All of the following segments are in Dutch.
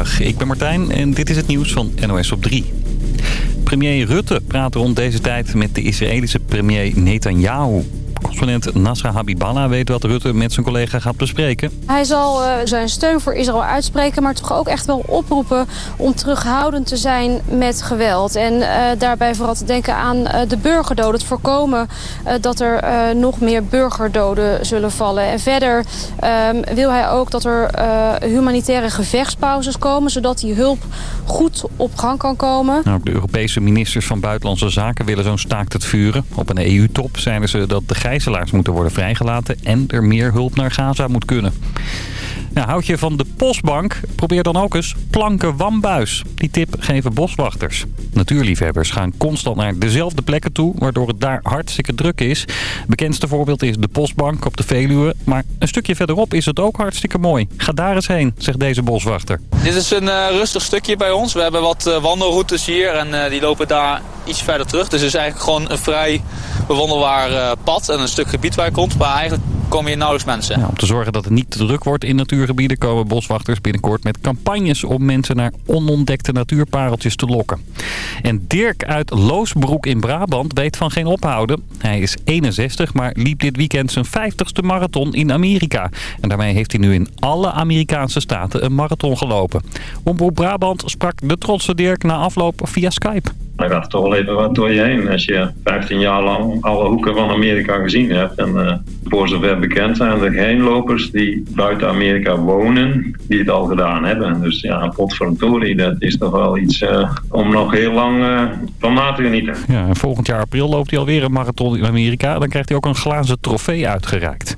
Ik ben Martijn en dit is het nieuws van NOS op 3. Premier Rutte praat rond deze tijd met de Israëlische premier Netanyahu. Correspondent Nasra Habiballah weet wat Rutte met zijn collega gaat bespreken. Hij zal uh, zijn steun voor Israël uitspreken, maar toch ook echt wel oproepen om terughoudend te zijn met geweld. En uh, daarbij vooral te denken aan uh, de burgerdoden. Het voorkomen dat er nog meer burgerdoden zullen vallen. En verder ehm, wil hij ook dat er humanitaire gevechtspauzes komen, zodat die hulp goed op gang kan komen. Nou, de Europese ministers van Buitenlandse Zaken willen zo'n staakt het vuren. Op een EU-top zeiden ze dat de gijzelaars moeten worden vrijgelaten en er meer hulp naar Gaza moet kunnen. Nou, houd je van de postbank? Probeer dan ook eens planken wambuis. Die tip geven boswachters. Natuurliefhebbers gaan constant naar dezelfde plekken toe, waardoor het daar hartstikke druk is. Bekendste voorbeeld is de postbank op de Veluwe. Maar een stukje verderop is het ook hartstikke mooi. Ga daar eens heen, zegt deze boswachter. Dit is een uh, rustig stukje bij ons. We hebben wat uh, wandelroutes hier en uh, die lopen daar iets verder terug. Dus het is eigenlijk gewoon een vrij bewandelbaar pad en een stuk gebied waar je komt. Maar eigenlijk komen hier nauwelijks mensen. Om te zorgen dat het niet te druk wordt in natuurgebieden... komen boswachters binnenkort met campagnes om mensen naar onontdekte natuurpareltjes te lokken. En Dirk uit Loosbroek in Brabant weet van geen ophouden. Hij is 61, maar liep dit weekend zijn 50ste marathon in Amerika. En daarmee heeft hij nu in alle Amerikaanse staten een marathon gelopen. Omroep Brabant sprak de trotse Dirk na afloop via Skype. Gaat er toch wel even wat door je heen als je 15 jaar lang alle hoeken van Amerika gezien hebt. En uh, voor zover bekend zijn er geen lopers die buiten Amerika wonen die het al gedaan hebben. Dus ja, potverdorie, dat is toch wel iets uh, om nog heel lang uh, van na te genieten. Ja, en volgend jaar april loopt hij alweer een marathon in Amerika. Dan krijgt hij ook een glazen trofee uitgereikt.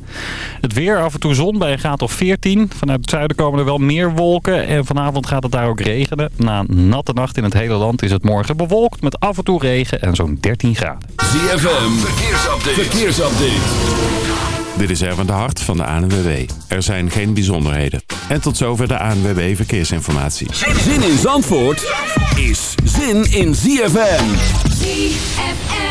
Het weer, af en toe zon bij een graad of 14. Vanuit het zuiden komen er wel meer wolken. En vanavond gaat het daar ook regenen. Na een natte nacht in het hele land is het morgen bewolkt met af en toe regen en zo'n 13 graden. ZFM, verkeersupdate. verkeersupdate. Dit is Erwin de Hart van de ANWB. Er zijn geen bijzonderheden. En tot zover de ANWB Verkeersinformatie. Zin in Zandvoort is zin in ZFM. ZFM.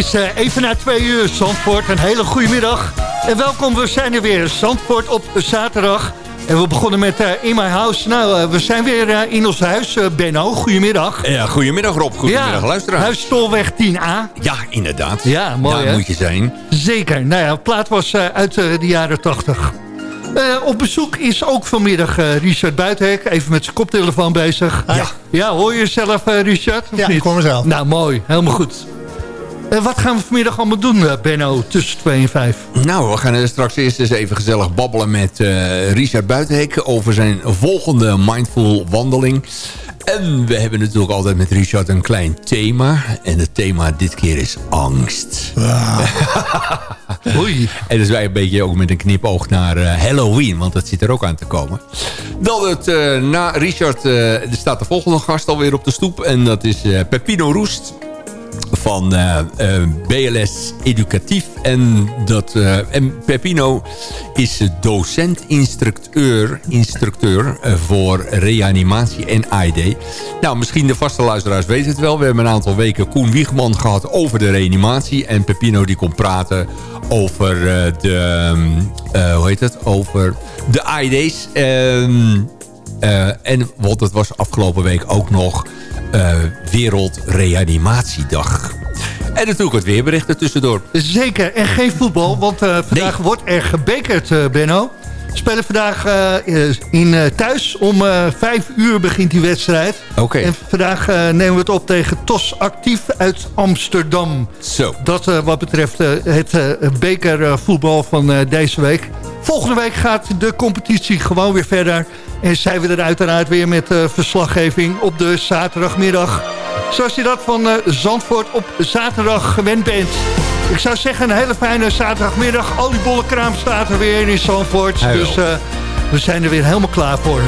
Is uh, even na twee uur, Zandvoort. Een hele goede middag. En welkom, we zijn er weer. Zandvoort op zaterdag. En we begonnen met uh, In My House. Nou, uh, we zijn weer uh, in ons huis. Benno, goedemiddag. Ja, goedemiddag Rob. Goedemiddag ja, luisteraars. Huis Tolweg 10A. Ja, inderdaad. Ja, mooi Daar moet je zijn. Zeker. Nou ja, de plaat was uit de jaren 80. op bezoek is ook vanmiddag Richard Buitenhek. Even met zijn koptelefoon bezig. Ja. Ja, hoor je jezelf Richard? Ja, ik kom mezelf. Nou, mooi. Helemaal goed. Uh, wat gaan we vanmiddag allemaal doen, uh, Benno, tussen 2 en 5? Nou, we gaan straks eerst eens even gezellig babbelen met uh, Richard Buitenhek... over zijn volgende Mindful wandeling. En we hebben natuurlijk altijd met Richard een klein thema. En het thema dit keer is angst. Ah. Oei. En dus wij een beetje ook met een knipoog naar Halloween. Want dat zit er ook aan te komen. Dan het, na Richard er staat de volgende gast alweer op de stoep. En dat is Pepino Roest van uh, uh, BLS Educatief. En, dat, uh, en Pepino is docent-instructeur instructeur, voor reanimatie en ID. Nou, misschien de vaste luisteraars weten het wel. We hebben een aantal weken Koen Wiegman gehad over de reanimatie. En Pepino die kon praten over de... hoe heet het? Over de ID's. Ehm, en want het was afgelopen week ook nog uh, Wereldreanimatiedag. En natuurlijk het weerbericht er tussendoor. Zeker, en geen voetbal, want uh, vandaag nee. wordt er gebekerd, uh, Benno. We spelen vandaag in, thuis. Om vijf uur begint die wedstrijd. Oké. Okay. En vandaag nemen we het op tegen TOS Actief uit Amsterdam. Zo. Dat wat betreft het bekervoetbal van deze week. Volgende week gaat de competitie gewoon weer verder. En zijn we er uiteraard weer met uh, verslaggeving op de zaterdagmiddag. Zoals je dat van uh, Zandvoort op zaterdag gewend bent. Ik zou zeggen een hele fijne zaterdagmiddag. Oliebollenkraam staat er weer in Zandvoort. Dus uh, we zijn er weer helemaal klaar voor.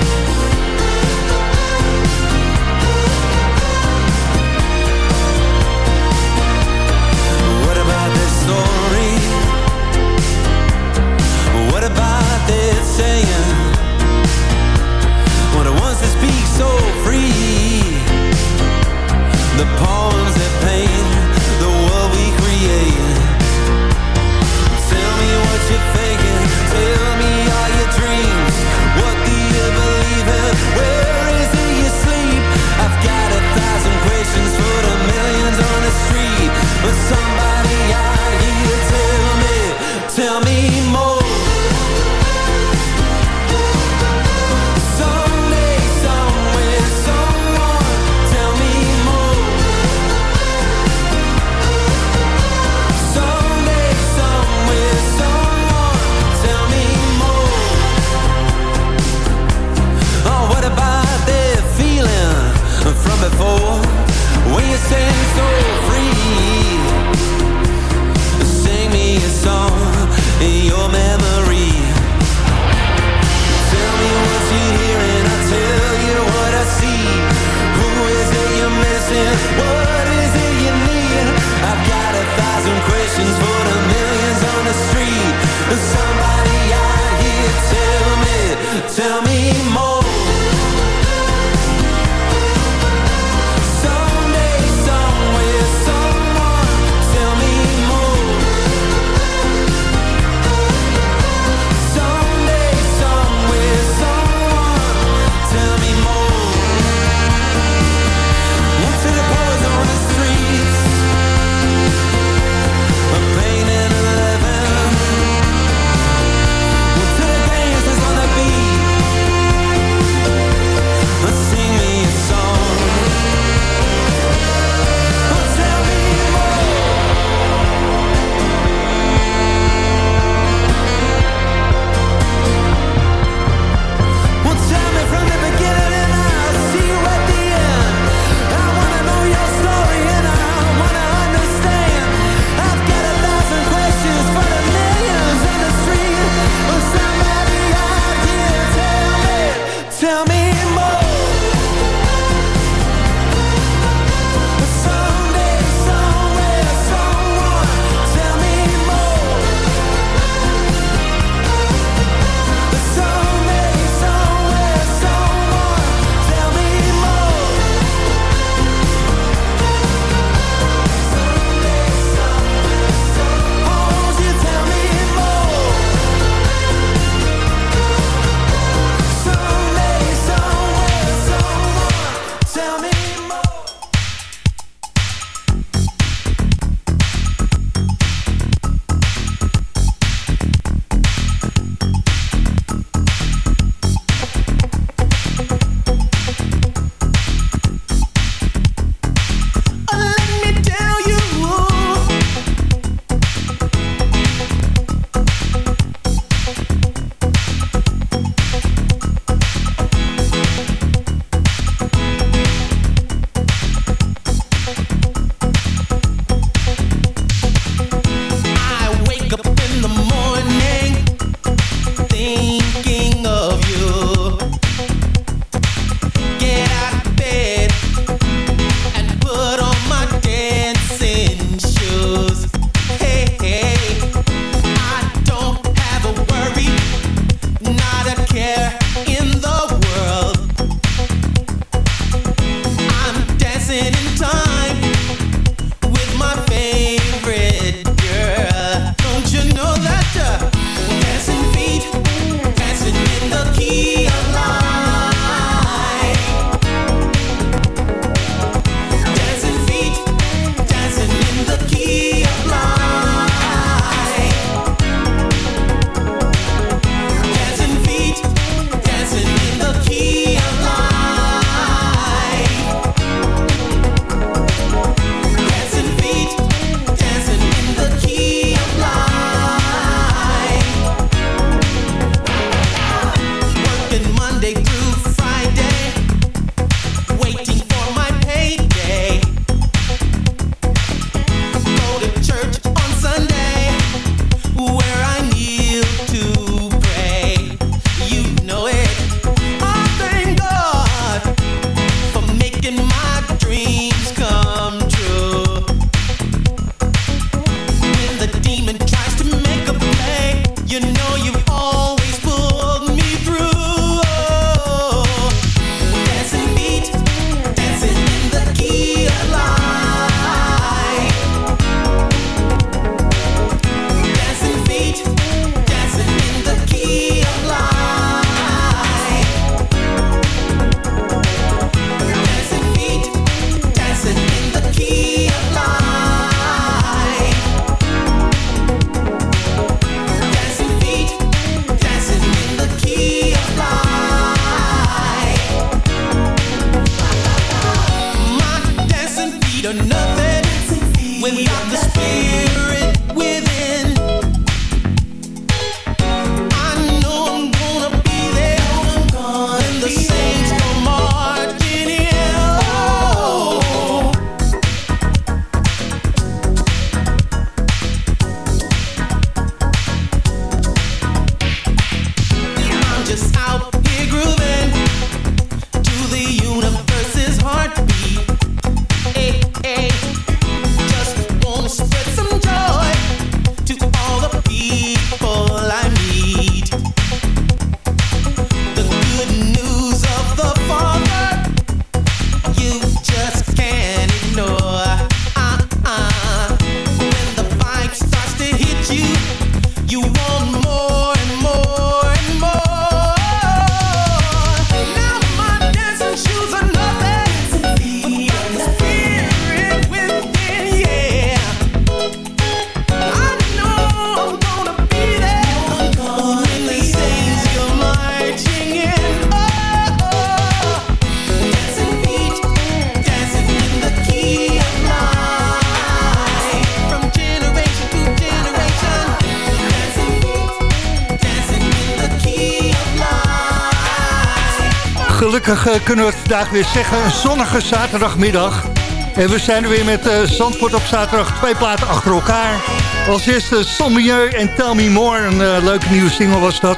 Uh, kunnen we het vandaag weer zeggen. Een zonnige zaterdagmiddag. En we zijn er weer met uh, Zandvoort op zaterdag. Twee platen achter elkaar. Als eerste Sommieu en Tell Me More. Een uh, leuke nieuwe single was dat.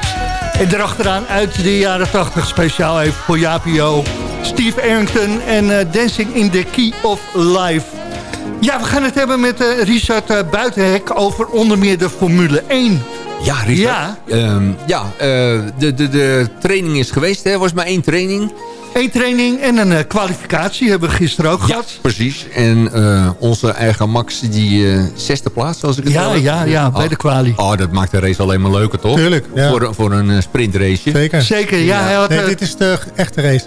En erachteraan uit de jaren 80 speciaal even voor Japio. Steve Arrington en Dancing in the Key of Life. Ja, we gaan het hebben met Richard Buitenhek over onder meer de Formule 1. Ja, Richard. Ja, uh, ja uh, de, de, de training is geweest. Er was maar één training. Eén training en een uh, kwalificatie hebben we gisteren ook ja, gehad. precies. En uh, onze eigen Max, die zesde plaats, als ik het ja, Ja, ja, bij de kwali. Oh, dat maakt de race alleen maar leuker, toch? Tuurlijk, ja. Voor, voor een sprintrace. Zeker. Zeker, ja. Hij had, nee, dit is de echte race.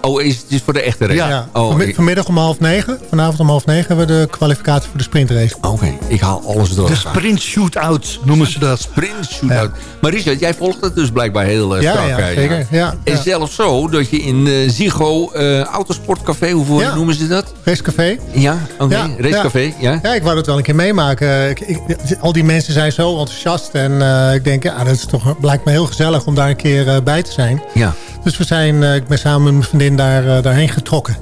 Oh, is het is voor de echte race? Ja. Oh, Vanmiddag om half negen. Vanavond om half negen hebben we de kwalificatie voor de sprintrace. Oké, okay. ik haal alles door. De sprint shootout noemen ze dat. Sprint shootout. Ja. Maar Richard, jij volgt het dus blijkbaar heel uh, strak. Ja, zeker. Ja. En zelfs zo dat je in uh, Zigo uh, Autosportcafé, hoe ja. noemen ze dat? Racecafé. Ja, oké. Okay. Racecafé, ja. ja. ik wou dat wel een keer meemaken. Ik, ik, al die mensen zijn zo enthousiast. En ik denk, ja, dat is toch, blijkt me heel gezellig om daar een keer bij te zijn. Ja. Dus we zijn, ik ben samen met mijn vriendin daar, daarheen getrokken.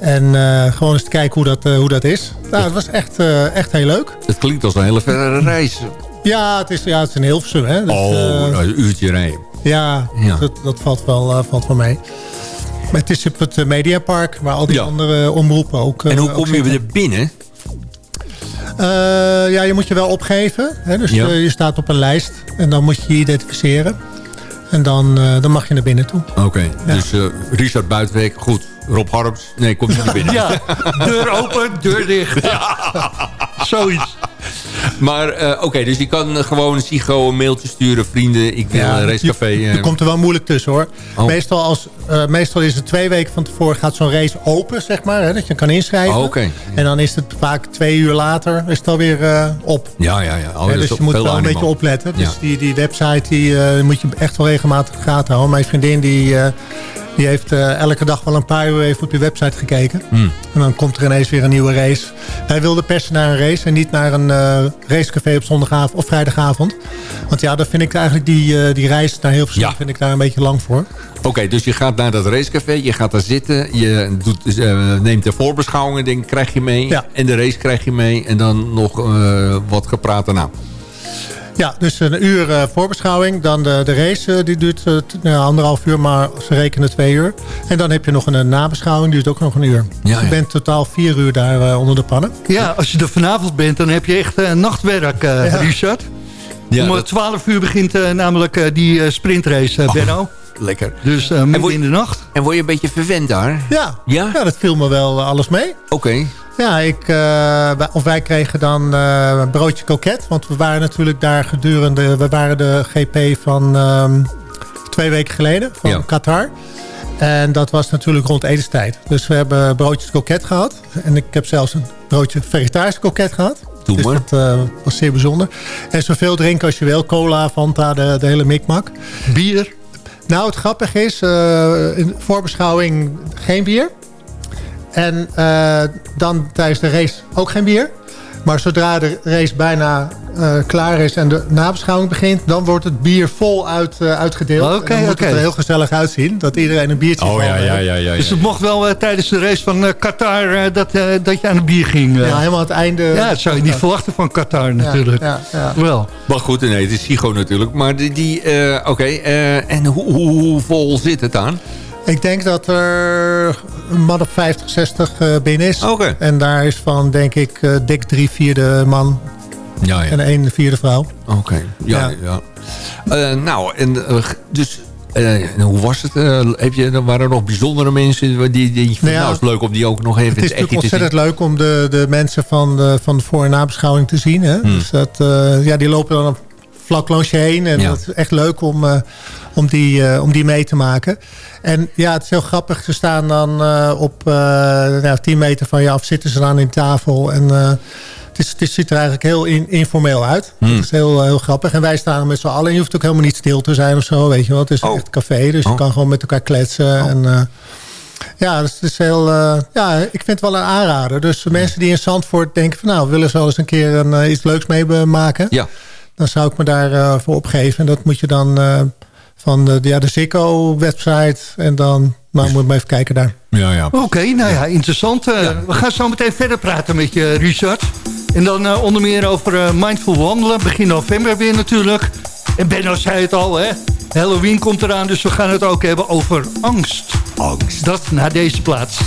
En uh, gewoon eens te kijken hoe dat, uh, hoe dat is. Nou, het was echt, uh, echt heel leuk. Het klinkt als een hele verre reis. Ja, het is, ja, het is een Hilversum. Hè? Dus, oh, nou, een uurtje rijden. Ja, ja. Dat, dat valt, wel, valt wel mee. Maar het is op het Mediapark, waar al die ja. andere omroepen ook... en hoe kom je er binnen? ja, je moet je wel opgeven. Hè? Dus ja. je staat op een lijst en dan moet je je identificeren. En dan, uh, dan mag je naar binnen toe. Oké, okay. ja. dus uh, Richard Buitenweek, goed. Rob Harms, nee, kom je niet binnen. ja, deur open, deur dicht. Ja. Zoiets. Maar uh, oké, okay, dus je kan gewoon Sigo een mailtje sturen. Vrienden, ik wil ja, een racecafé. Je, je komt er wel moeilijk tussen hoor. Oh. Meestal, als, uh, meestal is het twee weken van tevoren gaat zo'n race open, zeg maar. Hè, dat je kan inschrijven. Oh, okay. En dan is het vaak twee uur later is het alweer uh, op. Ja, ja, ja. Oh, ja dus je moet wel een beetje opletten. Dus die, die website die, moet je echt wel regelmatig gaten houden. Mijn vriendin die die heeft uh, elke dag wel een paar uur even op je website gekeken. Hmm. En dan komt er ineens weer een nieuwe race. Hij wilde persen naar een race en niet naar een uh, racecafé op zondagavond of vrijdagavond. Want ja, dan vind ik eigenlijk die, uh, die reis naar heel veel ja. vind ik daar een beetje lang voor. Oké, okay, dus je gaat naar dat racecafé, je gaat daar zitten, je doet, neemt de voorbeschouwingen, denk, krijg je mee. Ja. En de race krijg je mee en dan nog wat gepraat daarna. Ja, dus een uur uh, voorbeschouwing. Dan de, de race, uh, die duurt uh, nou, anderhalf uur, maar ze rekenen twee uur. En dan heb je nog een nabeschouwing, die duurt ook nog een uur. Ja, dus je bent totaal vier uur daar onder de pannen. Ja, als je er vanavond bent, dan heb je echt nachtwerk, ja. Richard. Ja, Om 12 uur begint namelijk die sprintrace, oh, Benno. Lekker. Dus midden in de nacht. En word je een beetje verwend daar? Ja, ja? ja dat viel me wel alles mee. Oké. Ja, ik, uh, of wij kregen dan uh, een broodje koket. Want we waren natuurlijk daar gedurende... We waren de GP van um, twee weken geleden. Van ja. Qatar. En dat was natuurlijk rond etenstijd. Dus we hebben broodjes koket gehad. En ik heb zelfs een broodje vegetarisch koket gehad. Doe dus maar. dat uh, was zeer bijzonder. En zoveel drinken als je wil. Cola, Fanta, de, de hele mikmak. Bier? Nou, het grappige is... in voorbeschouwing geen bier. En uh, dan tijdens de race ook geen bier. Maar zodra de race bijna uh, klaar is en de nabeschouwing begint... dan wordt het bier vol uit, uh, uitgedeeld. Oké, en dan moet het er heel gezellig uitzien. Dat iedereen een biertje Oh ja, ja, ja, ja, ja. Dus het mocht wel uh, tijdens de race van Qatar dat, dat je aan het bier ging. Ja, helemaal aan het einde. Ja, dat zou je niet verwachten van Qatar natuurlijk. Ja, ja, Wel. Maar goed, nee, het is Sigo natuurlijk. Maar die, die oké, okay, en hoe, hoe, hoe vol zit het aan? Ik denk dat er een man op 50, 60 uh, binnen is. Okay. En daar is van, denk ik, uh, dik drie vierde man ja, ja. en één vierde vrouw. Oké, okay. ja. ja. ja. Uh, nou, en dus... hoe was het? heb je, waren er nog bijzondere mensen die, die nou, ja, nou, is leuk om die ook nog even Het is natuurlijk ontzettend leuk om de, de mensen van de, van de voor- en nabeschouwing te zien. Hè? Hmm. Dus dat, ja, die lopen dan op vlak langs je heen. En Ja. dat is echt leuk om, uh, om, die, uh, om die mee te maken. En ja, het is heel grappig. Ze staan dan uh, op nou, 10 meter van je af, zitten ze dan in tafel. En het, is, het ziet er eigenlijk heel in, informeel uit. Hmm. Het is heel, heel grappig. En wij staan er met z'n allen. En je hoeft ook helemaal niet stil te zijn of zo. Weet je wel. Het is Oh. echt café. Dus je Oh. kan gewoon met elkaar kletsen. Oh. En, ja, dus het is heel, uh, ja, ik vind het wel een aanrader. Dus Hmm. mensen die in Zandvoort denken van nou, willen ze wel eens een keer een, uh, iets leuks meemaken. Ja. Dan zou ik me daarvoor uh, voor opgeven. En dat moet je dan uh, van de, ja, de Ziggo-website. En dan nou, moet je even kijken daar. Ja, ja. Oké, nou ja, interessant. Uh, We gaan zo meteen verder praten met je, Richard. En dan uh, onder meer over uh, Mindful Wandelen. Begin november weer natuurlijk. En Benno zei het al, hè. Halloween komt eraan, dus we gaan het ook hebben over angst. Angst. Dat naar deze plaats.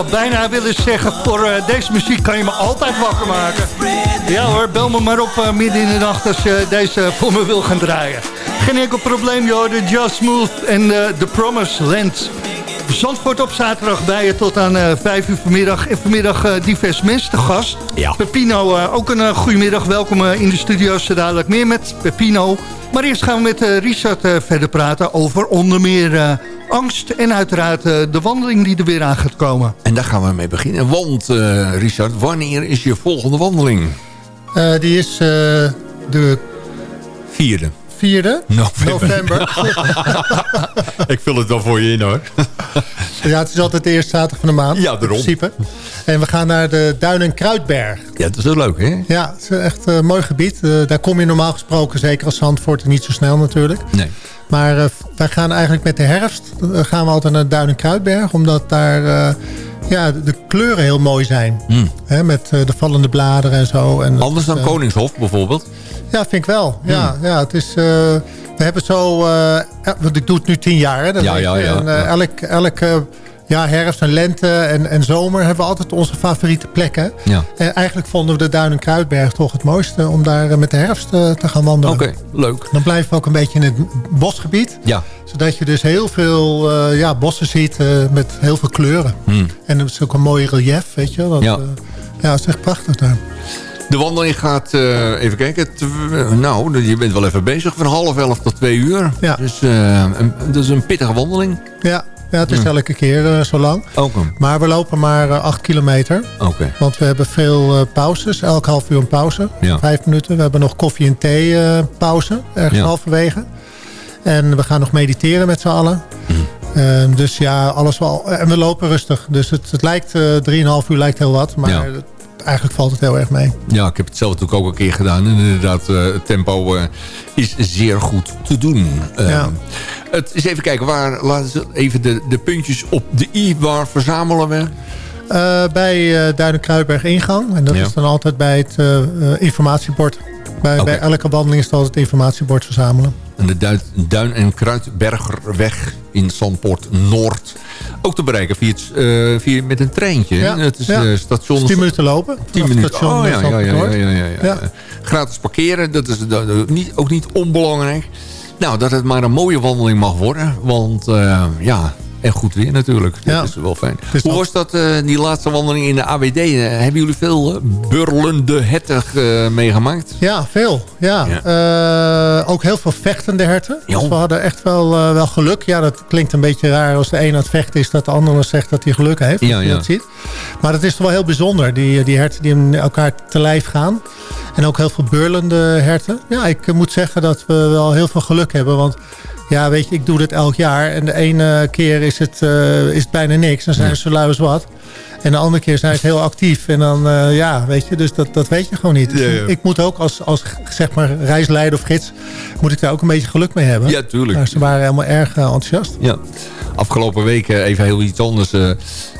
Zou bijna willen zeggen, voor uh, deze muziek kan je me altijd wakker maken. Ja hoor, bel me maar op uh, midden in de nacht als je deze voor me wil gaan draaien. Geen enkel probleem joh, de Just Smooth en uh, The Promised Land. Zandvoort op zaterdag bij je tot aan uh, 5 uur vanmiddag. En vanmiddag uh, divers mensen te gast. Ja. Pepino, uh, ook een goedemiddag. Welkom in de studio's. Dadelijk meer met Pepino. Maar eerst gaan we met Richard verder praten over onder meer angst. En uiteraard de wandeling die er weer aan gaat komen. En daar gaan we mee beginnen. Want Richard, wanneer is je volgende wandeling? die is de... Vierde. 4e november. ik vul het wel voor je in hoor. ja, het is altijd de eerste zaterdag van de maand. Ja, daarom. In principe. En we gaan naar de Duin- Kruidberg. Ja, dat is wel leuk hè? Ja, het is echt een mooi gebied. Uh, daar kom je normaal gesproken, zeker als Zandvoort, niet zo snel natuurlijk. Nee. Maar uh, wij gaan eigenlijk met de herfst uh, gaan we altijd naar Duin- Kruidberg. Omdat daar ja, de kleuren heel mooi zijn. Mm. Hè, met de vallende bladeren en zo. En Anders dan Koningshof bijvoorbeeld? Ja, vind ik wel. Ja, ja het is, we hebben zo... Want ik doe het nu tien jaar. Hè, ja, ja, ja, en, elk, elke ja, herfst en lente en, en zomer hebben we altijd onze favoriete plekken. Ja. En eigenlijk vonden we de Duin- en Kruidberg toch het mooiste... om daar met de herfst te gaan wandelen. Oké, okay, leuk. Dan blijven we ook een beetje in het bosgebied. Ja. Zodat je dus heel veel ja, bossen ziet met heel veel kleuren. Hmm. En het is ook een mooi relief, weet je. Dat, ja. ja, het is echt prachtig daar. De wandeling gaat, uh, even kijken, nou, je bent wel even bezig van half elf tot twee uur. Ja. Dus uh, een, dat is een pittige wandeling. Ja, ja het is elke keer uh, zo lang. Maar we lopen maar acht kilometer. Oké. Okay. Want we hebben veel pauzes, elk half uur een pauze. Ja. Vijf minuten. We hebben nog koffie en thee pauze, ergens ja. halverwege. En we gaan nog mediteren met z'n allen. Hmm. dus ja, alles wel. En we lopen rustig. Dus het, het lijkt, 3,5 uur lijkt heel wat. Maar eigenlijk valt het heel erg mee. Ja, ik heb het zelf natuurlijk ook een keer gedaan. En inderdaad, uh, het tempo uh, is zeer goed te doen. Uh, ja. Het is even kijken, waar, laten we even de, de puntjes op de i. Waar verzamelen we? bij uh, Duinen-Kruidberg ingang. En dat Ja. is dan altijd bij het informatiebord. Bij, bij elke wandeling is het altijd het informatiebord verzamelen. De Duin, en Kruidbergerweg in Zandpoort Noord. Ook te bereiken via, het, eh, via met een treintje. Ja, Het is ja. eh, station... 10 minuten lopen. 10 vanaf minuten. station, Oh ja, eh, ja, ja, ja, ja. Gratis parkeren, dat is niet, ook niet onbelangrijk. Nou, dat het maar een mooie wandeling mag worden. Want ja, en goed weer natuurlijk. Ja. Dat is wel fijn. is Hoe was dat, uh, die laatste wandeling in de AWD? Uh, hebben jullie veel uh, burlende herten meegemaakt? Ja, veel. Ja. Ook heel veel vechtende herten. Dus we hadden echt wel, wel geluk. Ja, dat klinkt een beetje raar als de een aan het vechten is... dat de ander zegt dat hij geluk heeft. Ja, ja. Dat ziet. Maar het is wel heel bijzonder. Die, die herten die in elkaar te lijf gaan. En ook heel veel beurlende herten. Ja, ik moet zeggen dat we wel heel veel geluk hebben. Want ja, weet je, ik doe dit elk jaar. En de ene keer is het, uh, is het bijna niks. Dan zijn ze zo lui als wat. En de andere keer zijn ze heel actief. En dan, uh, ja, weet je, dus dat, dat weet je gewoon niet. Dus Ja, ja. Ik moet ook als, als, zeg maar, reisleider of gids... moet ik daar ook een beetje geluk mee hebben. Ja, tuurlijk. Maar ze waren helemaal erg uh, enthousiast. Ja. Afgelopen week, eh, even heel iets anders, eh,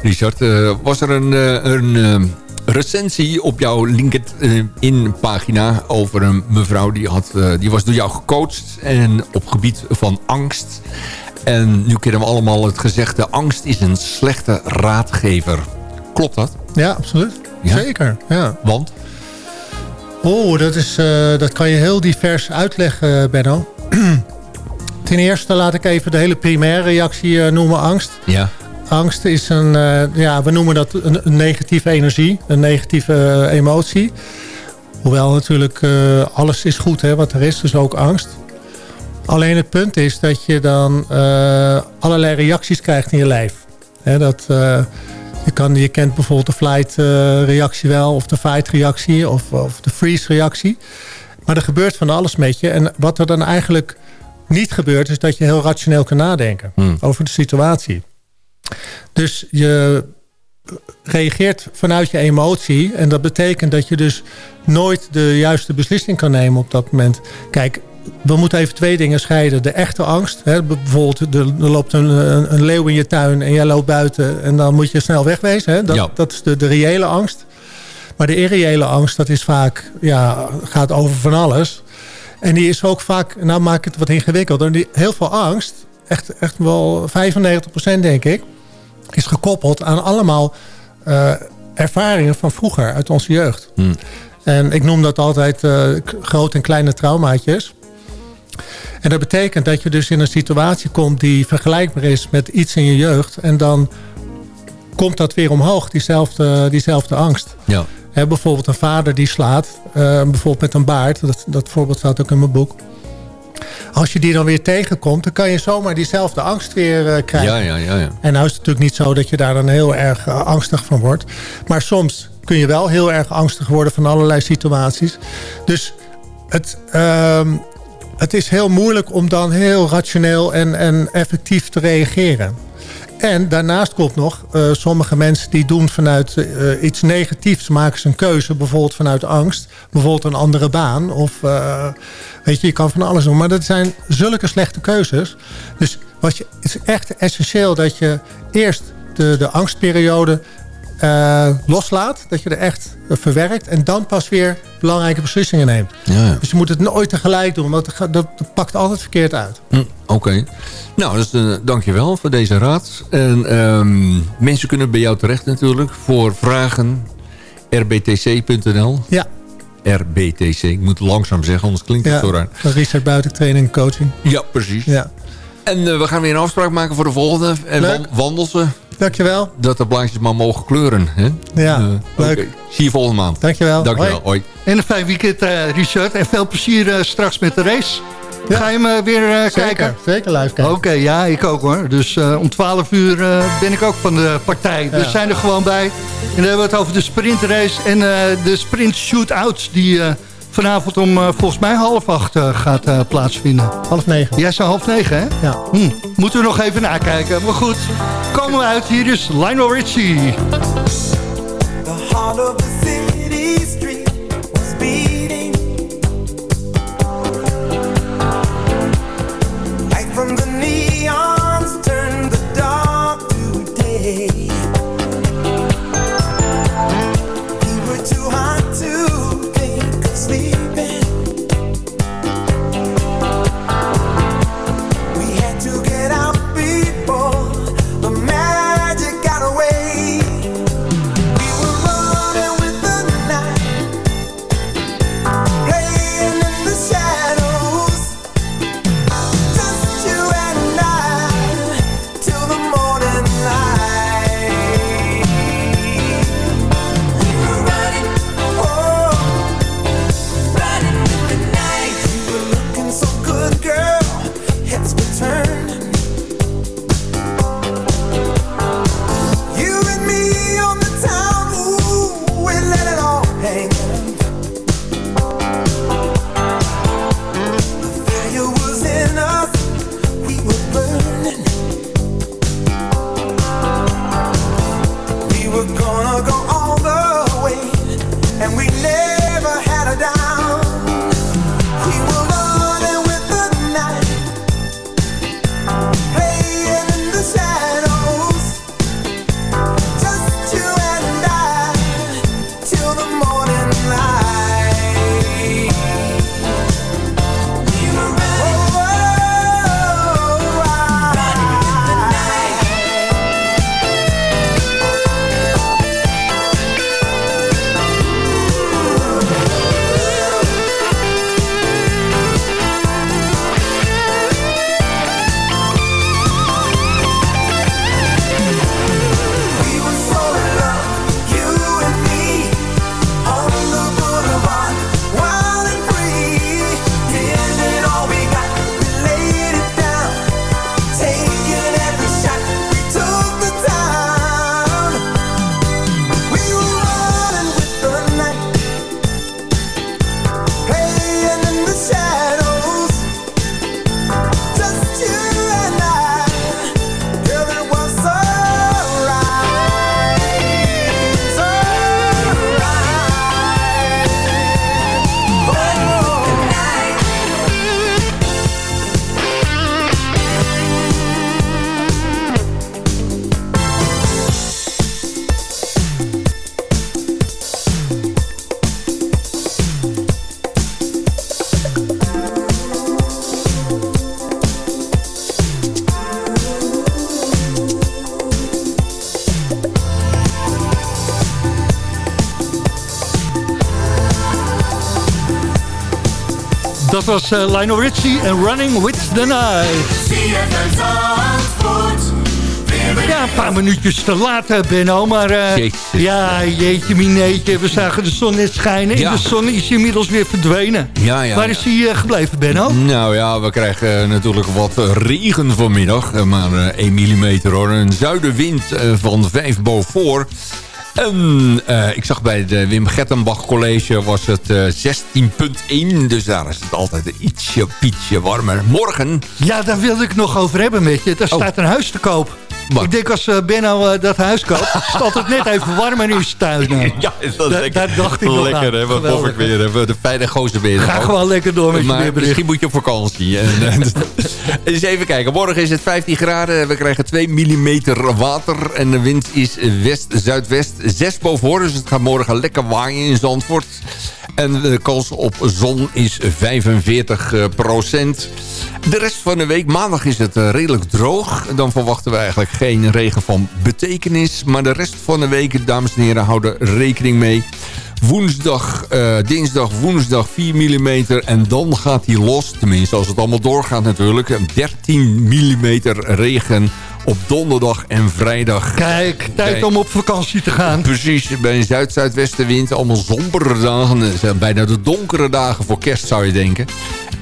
Richard. eh, was er een, eh, een eh, recensie op jouw LinkedIn-pagina... over een mevrouw die, had, eh, die was door jou gecoacht... en op gebied van angst. En nu kennen we allemaal het gezegde... angst is een slechte raadgever. Klopt dat? Ja, absoluut. Ja? Zeker, ja. Want? Oh, dat, is, uh, dat kan je heel divers uitleggen, Benno. Ten eerste laat ik even de hele primaire reactie uh, noemen, angst. Ja. Angst is een, uh, ja, we noemen dat een, een negatieve energie, een negatieve emotie. Hoewel natuurlijk alles is goed hè, wat er is, dus ook angst. Alleen het punt is dat je dan allerlei reacties krijgt in je lijf. Dat... Je, kan, je kent bijvoorbeeld de flight uh, reactie wel, of de fight reactie, of, of de freeze reactie. Maar er gebeurt van alles met je. En wat er dan eigenlijk niet gebeurt, is dat je heel rationeel kan nadenken Hmm. over de situatie. Dus je reageert vanuit je emotie. En dat betekent dat je dus nooit de juiste beslissing kan nemen op dat moment. Kijk, we moeten even twee dingen scheiden. De echte angst. Hè, bijvoorbeeld, er, loopt een, een, leeuw in je tuin en jij loopt buiten. En dan moet je snel wegwezen. Hè. Dat, Ja. dat is de, de reële angst. Maar de irreële angst, dat is vaak, ja, gaat over van alles. En die is ook vaak, nou maak ik het wat ingewikkelder. Die, heel veel angst, echt, echt wel 95% denk ik, is gekoppeld aan allemaal uh, ervaringen van vroeger uit onze jeugd. Hmm. En ik noem dat altijd uh, grote en kleine traumaatjes. En dat betekent dat je dus in een situatie komt die vergelijkbaar is met iets in je jeugd. En dan komt dat weer omhoog, diezelfde, diezelfde angst. Ja. He, bijvoorbeeld een vader die slaat, uh, bijvoorbeeld met een baard. Dat, dat voorbeeld staat ook in mijn boek. Als je die dan weer tegenkomt, dan kan je zomaar diezelfde angst weer uh, krijgen. Ja, ja, ja, ja. En nou is het natuurlijk niet zo dat je daar dan heel erg uh, angstig van wordt. Maar soms kun je wel heel erg angstig worden van allerlei situaties. Dus het, uh, het is heel moeilijk om dan heel rationeel en, en effectief te reageren. En daarnaast komt nog, uh, sommige mensen die doen vanuit uh, iets negatiefs... maken ze een keuze, bijvoorbeeld vanuit angst. Bijvoorbeeld een andere baan. Of uh, weet je, je kan van alles doen. Maar dat zijn zulke slechte keuzes. Dus wat je, het is echt essentieel dat je eerst de, de angstperiode loslaat. Dat je er echt verwerkt. En dan pas weer belangrijke beslissingen neemt. Ja, ja. Dus je moet het nooit tegelijk doen. Want dat, dat, dat pakt altijd verkeerd uit. Hm, Oké. Okay. Nou, dus uh, dankjewel voor deze raad. En um, mensen kunnen bij jou terecht natuurlijk. Voor vragen rbtc.nl. Ja. RBTC. Ik moet langzaam zeggen, anders klinkt het ja, zo raar. Research buitentraining en coaching. Ja, precies. Ja. En uh, we gaan weer een afspraak maken voor de volgende. En Leuk. wandel ze. Dankjewel. Dat de blaadjes maar mogen kleuren. Hè? Ja, uh, leuk. Okay. Zie je volgende maand. Dankjewel. Dankjewel. Hoi. Hoi. En een fijn weekend, uh, Richard. En veel plezier uh, straks met de race. Ja. Ga je hem weer zeker, kijken? Zeker live kijken. Oké, okay, ja, ik ook hoor. Dus om 12 uur ben ik ook van de partij. Ja. We zijn er gewoon bij. En dan hebben we het over de sprintrace en de sprint shootouts... die vanavond om uh, volgens mij half acht uh, gaat uh, plaatsvinden. Half negen. Jij zou half negen, hè? Ja. Hm, moeten we nog even nakijken. Maar goed, komen we uit. Hier is Lionel Richie. The heart of was uh, Lionel Richie en Running with the Night. Ja, een paar minuutjes te laat, uh, Benno. Maar uh, ja, jeetje mineetje. We zagen de zon net schijnen. En de zon is inmiddels weer verdwenen. Ja, ja, Waar is hij uh, gebleven, Benno? Nou ja, we krijgen natuurlijk wat regen vanmiddag. Maar 1 mm hoor. Een zuidenwind van 5 boven. En uh, ik zag bij de Wim Gettenbach College was het uh, 16,1. Dus daar is het altijd ietsje, pietje warmer. Morgen... Ja, daar wilde ik nog over hebben met je. Daar oh. staat een huis te koop. Ik denk als uh, Benno uh, dat huis koopt, staat het net even warm in uw tuin. Nou. Ja, is dat da, lekker. Daar dacht ik lekker, hè? Wat ik weer. Hè? De fijne gozer weer. Ga gewoon lekker door met maar je Misschien moet je op vakantie. en, eens even kijken. Morgen is het 15 graden. We krijgen 2 mm water. En de wind is west-zuidwest. 6 boven Dus het gaat morgen lekker waaien in Zandvoort. En de kans op zon is 45 procent. De rest van de week, maandag is het redelijk droog. Dan verwachten we eigenlijk geen regen van betekenis. Maar de rest van de week, dames en heren, houden rekening mee. Woensdag, uh, dinsdag, woensdag 4 mm. En dan gaat hij los. Tenminste, als het allemaal doorgaat natuurlijk. 13 mm regen op donderdag en vrijdag. Kijk, tijd Kijk. om op vakantie te gaan. Precies, bij een zuid-zuidwestenwind. Allemaal sombere dagen. Bijna de donkere dagen voor kerst zou je denken.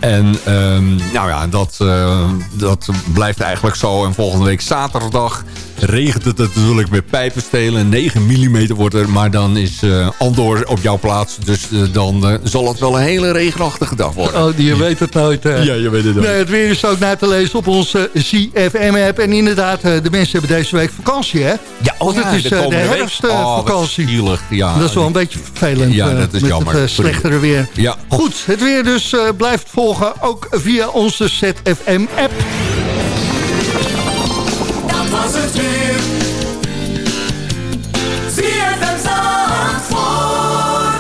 En um, nou ja, dat, uh, dat blijft eigenlijk zo. En volgende week zaterdag regent het natuurlijk met pijpenstelen. 9 mm wordt er, maar dan is uh, Andor op jouw plaats. Dus uh, dan zal het wel een hele regenachtige dag worden. Oh, je weet het nooit. Ja, je weet het nooit. Nee, het weer is ook na te lezen op onze CFM-app. En inderdaad, de mensen hebben deze week vakantie, hè? Ja, oh, Want het is de, de herfstvakantie. Oh, ja. Dat is wel een beetje vervelend ja, dat is met jammer. het slechtere weer. Ja. Goed, het weer dus blijft volgen, ook via onze ZFM-app.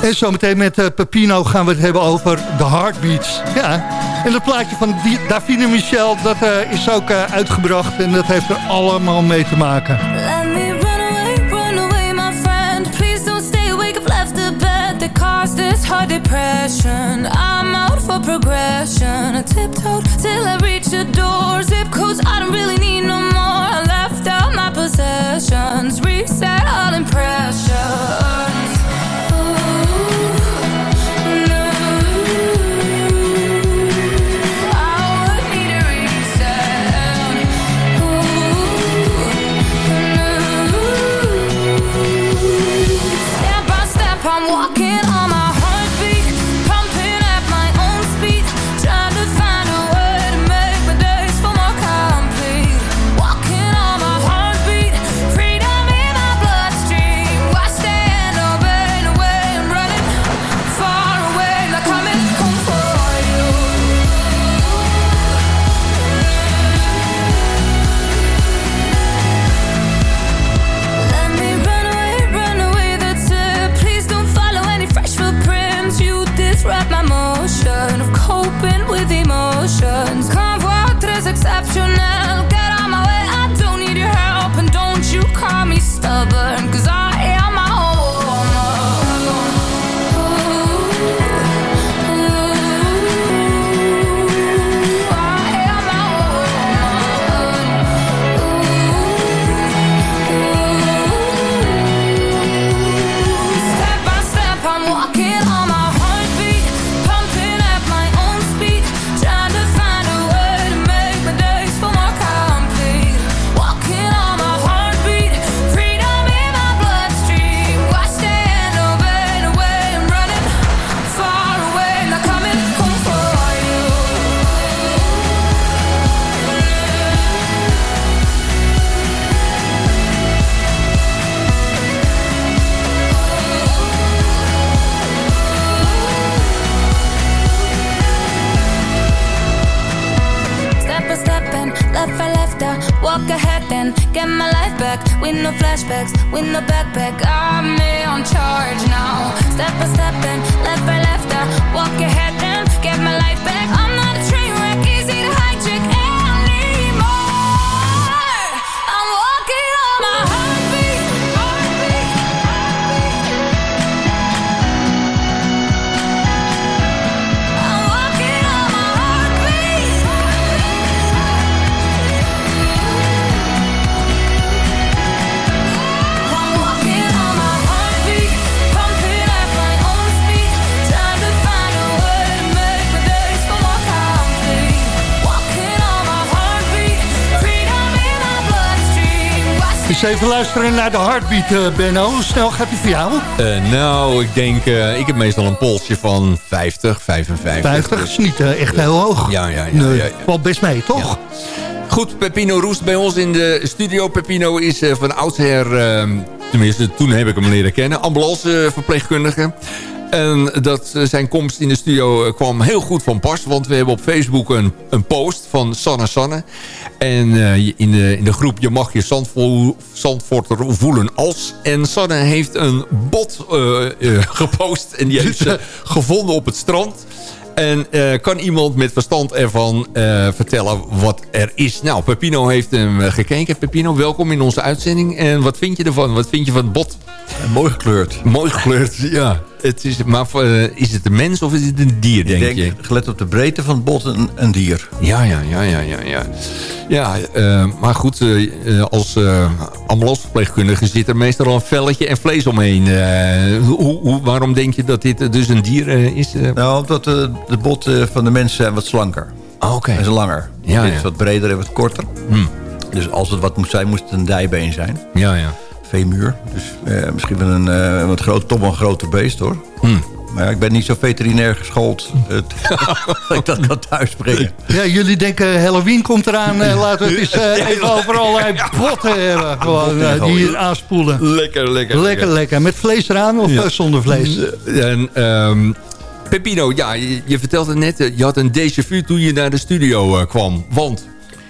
En zometeen met uh, Pepino gaan we het hebben over de heartbeats. Ja, en het plaatje van Davine Michel, dat uh, is ook uh, uitgebracht. En dat heeft er allemaal mee te maken. Let me run away, run away my friend. Please don't stay awake, I've left the bed that caused this heart depression. I'm out for progression. I tiptoed till I reach the door. Zip codes, I don't really need no more. I left out my possessions. back with no flashbacks, with no backpack. I'm on charge now. Step by step and left by left, I walk ahead and get my life back. I'm not a Eens even luisteren naar de heartbeat, uh, Benno. Hoe snel gaat die voor jou? Uh, nou, ik denk... Uh, ik heb meestal een polsje van 50, 55. 50 is niet echt heel hoog. Ja, ja, ja. Nee, ja, best mee, toch? Ja. Goed, Pepino Roest bij ons in de studio. Pepino is van oudsher... tenminste, toen heb ik hem leren kennen. Ambulanceverpleegkundige. En dat zijn komst in de studio kwam heel goed van pas. Want we hebben op Facebook een, een post van Sanne Sanne. En uh, in, de, in de groep Je mag je zandvo zandvorter voelen als. En Sanne heeft een bot uh, uh, gepost. En die heeft ze gevonden op het strand. En kan iemand met verstand ervan vertellen wat er is? Nou, Pepino heeft hem gekeken. Pepino, welkom in onze uitzending. En wat vind je ervan? Wat vind je van het bot? mooi gekleurd. Mooi gekleurd, ja. Het is, maar uh, is het een mens of is het een dier, denk, denk je? gelet op de breedte van het bot, een, een dier. Ja, ja, ja, ja, ja. Ja, ja uh, maar goed, uh, als ambulanceverpleegkundige zit er meestal al een velletje en vlees omheen. Hoe, hoe, waarom denk je dat dit dus een dier is? Nou, omdat de botten van de mensen zijn wat slanker. Oh, oké. Okay. En langer. Ja, dit ja. is wat breder en wat korter. Hmm. Dus als het wat moet zijn, moest het een dijbeen zijn. Ja, ja veemuur. Dus uh, misschien wel een uh, wat groot, toch wel een groter beest hoor. Hmm. Maar ja, ik ben niet zo veterinair geschoold dat ik dat kan thuisbrengen. Ja, jullie denken Halloween komt eraan. Uh, laten we het eens uh, even over allerlei botten hebben. Gewoon, uh, die hier aanspoelen. Lekker, lekker. Lekker, lekker. Met vlees eraan of ja. zonder vlees? En, um, Pepino, ja, je, je vertelde net, je had een déjà vu toen je naar de studio kwam. Want...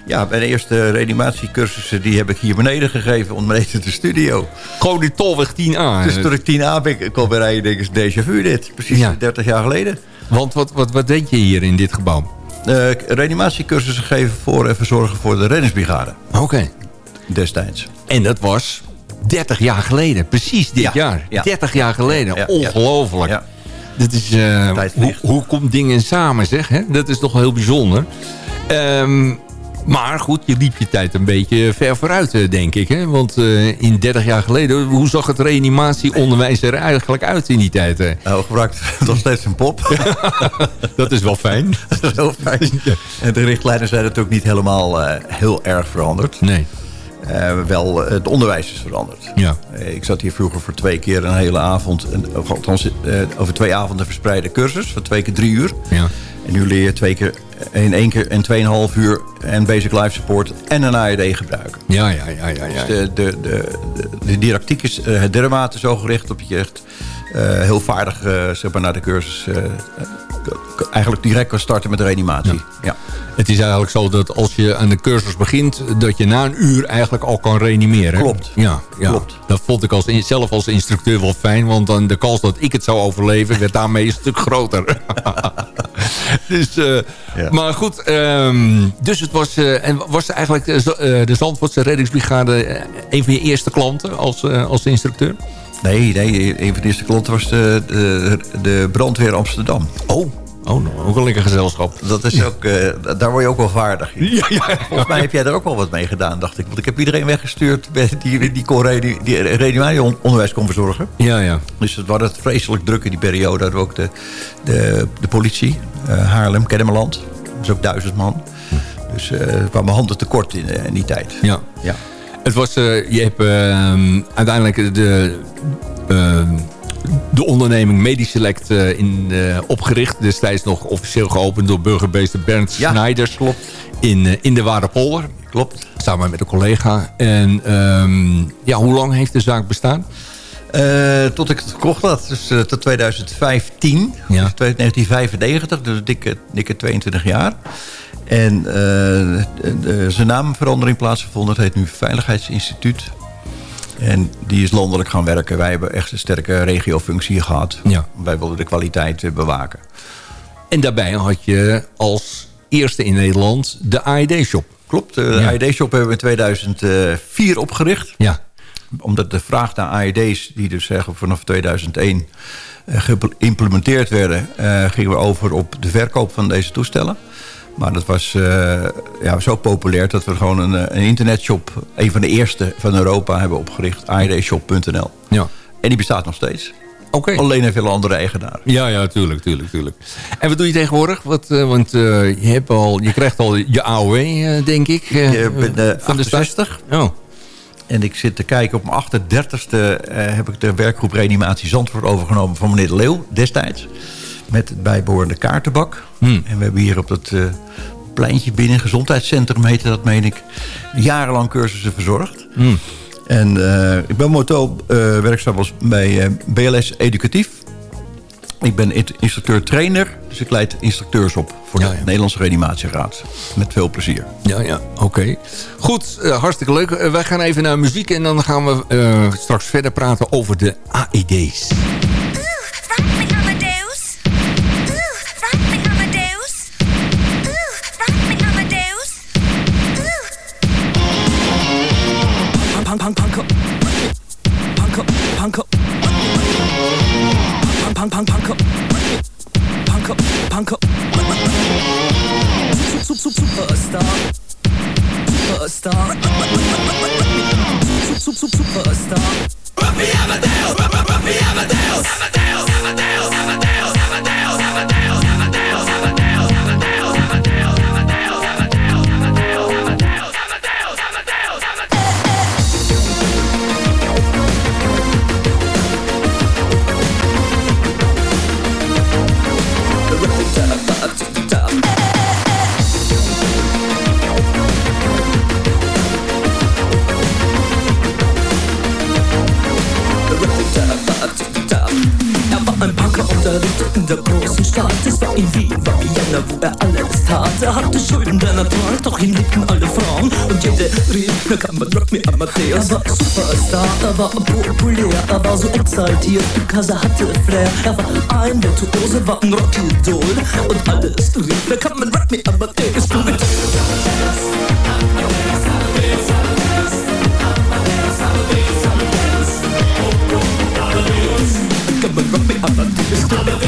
Ja, mijn eerste reanimatiecursussen die heb ik hier beneden gegeven, in de studio. Gewoon die tolweg 10A. Dus toen ik 10A ben ik al bij rijden, denk ik, déjà vu dit. Precies ja. 30 jaar geleden. Want wat, wat, wat denk je hier in dit gebouw? Uh, reanimatiecursussen geven voor en verzorgen voor de reddingsbrigade. Oké. Okay. Destijds. En dat was 30 jaar geleden, precies dit ja. jaar. Ja. 30 jaar geleden, ja. ongelooflijk. Ja. Dit is, uh, hoe, hoe komt dingen samen, zeg? Hè? Dat is toch wel heel bijzonder. Um, maar goed, je liep je tijd een beetje ver vooruit, denk ik. Hè? Want uh, in 30 jaar geleden, hoe zag het reanimatieonderwijs er eigenlijk uit in die tijd? Hè? Nou, gebruikt nog steeds een pop. dat is wel fijn. dat is heel fijn. En de richtlijnen zijn natuurlijk niet helemaal uh, heel erg veranderd. Nee. Uh, wel, het onderwijs is veranderd. Ja. ik zat hier vroeger voor twee keer een hele avond... Een, althans, over twee avonden verspreide cursus... van twee keer drie uur. Ja. En nu leer je twee keer in één keer en tweeënhalf uur en basic life support en een AED gebruiken. Ja, ja, ja. ja, ja. Dus de, de, de, de, de didactiek is dermate zo gericht op je echt heel vaardig uh, zeg maar, naar de cursus eigenlijk direct kan starten met de reanimatie. Ja. ja. Het is eigenlijk zo dat als je aan de cursus begint... dat je na een uur eigenlijk al kan reanimeren. Klopt. Ja, ja. Klopt. Dat vond ik als, zelf als instructeur wel fijn... want dan de kans dat ik het zou overleven... werd daarmee een stuk groter. dus, uh, ja. Maar goed, um, dus het was... Uh, en was eigenlijk uh, de Zandvoortse reddingsbrigade... een van je eerste klanten als, als instructeur? Nee, nee, een van de eerste klanten was de, de, de brandweer Amsterdam. Oh, Oh, nou, ook een lekker gezelschap. Dat is ook, uh, daar word je ook wel vaardig in. Ja, ja, Volgens mij heb jij er ook wel wat mee gedaan, dacht ik. Want ik heb iedereen weggestuurd die, die, kon die, die reanimatieonderwijs kon verzorgen. Ja, ja. Dus het was het vreselijk druk in die periode. Hadden we ook de, de, de politie, uh, Haarlem, Kennemerland. Dat is ook duizend man. Dus uh, er kwamen handen tekort in, in die tijd. Ja. ja. Het was, je hebt uiteindelijk de de onderneming Mediselect uh, in, uh, opgericht. Destijds nog officieel geopend door burgemeester Bernd ja, Snijders. Klopt. In, in de Waardepolder. Klopt. Samen met een collega. En um, ja, hoe lang heeft de zaak bestaan? tot ik het gekocht had. Dus tot 2015. Ja. Dus 1995. Dus dikke, dikke 22 jaar. En zijn naamverandering plaatsgevonden. Het heet nu Veiligheidsinstituut. En die is landelijk gaan werken. Wij hebben echt een sterke regiofunctie gehad. Ja. Wij wilden de kwaliteit bewaken. En daarbij had je als eerste in Nederland de AED-shop. Klopt, de ja. AED-shop hebben we in 2004 opgericht. Ja. Omdat de vraag naar AED's, die dus zeggen vanaf 2001 geïmplementeerd werden... Gingen we over op de verkoop van deze toestellen. Maar dat was uh, ja, zo populair dat we gewoon een, een, internetshop... een van de eerste van Europa hebben opgericht. aedshop.nl. Ja. En die bestaat nog steeds. Okay. Alleen een veel andere eigenaar. Ja, ja, tuurlijk, tuurlijk, tuurlijk. En wat doe je tegenwoordig? Wat, uh, want uh, je, hebt al, je krijgt al je AOW, denk ik. je bent van 68. de Oh. En ik zit te kijken, op mijn 38e eh, heb ik de werkgroep Reanimatie Zandvoort overgenomen van meneer De Leeuw destijds. Met het bijbehorende kaartenbak. En we hebben hier op dat eh, pleintje binnen, gezondheidscentrum heette dat, meen ik, jarenlang cursussen verzorgd. En eh, ik ben momenteel eh, werkzaam als bij BLS Educatief. Ik ben instructeur-trainer, dus ik leid instructeurs op voor de Nederlandse Reanimatieraad. Met veel plezier. Ja, ja, oké. Goed, hartstikke leuk. Wij gaan even naar muziek en dan gaan we straks verder praten over de AED's. Punk, punk, punk, punk, punk, punk, punk, punk, punk, punk, punk, Sup, sup, superstar, superstar, sup, sup, sup, superstar. Amadeus, Amadeus, Amadeus, Amadeus, Amadeus, in der großen Stadt. Es war in Wien, war Vienna, wo er alles tat. Er hatte Schulden, der Natur, doch ihn liebten alle Frauen. Und jede rief, na kann man Rock me Amadeus. Er war Superstar, er war populär, er war so exaltiert, because er hatte Flair. Er war ein Virtuose, war ein Rockidol. Und alles rief, na kann man Rock me Amadeus. Du mit Come on, rock me Amadeus.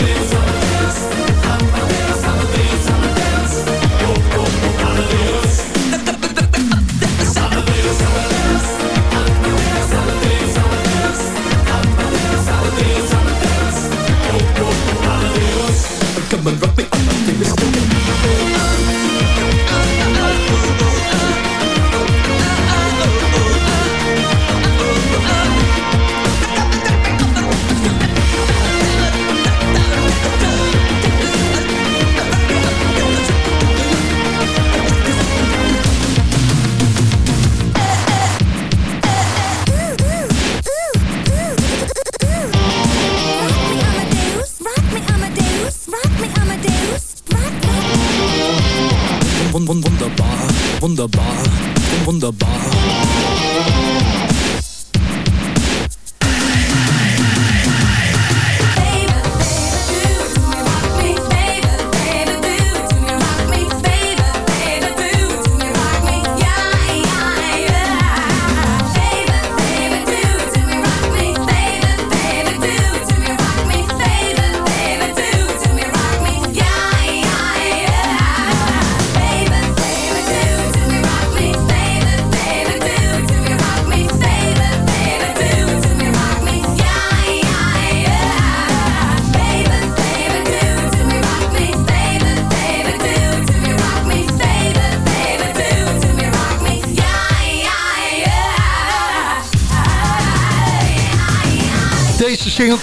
Wunderbar, wunderbar,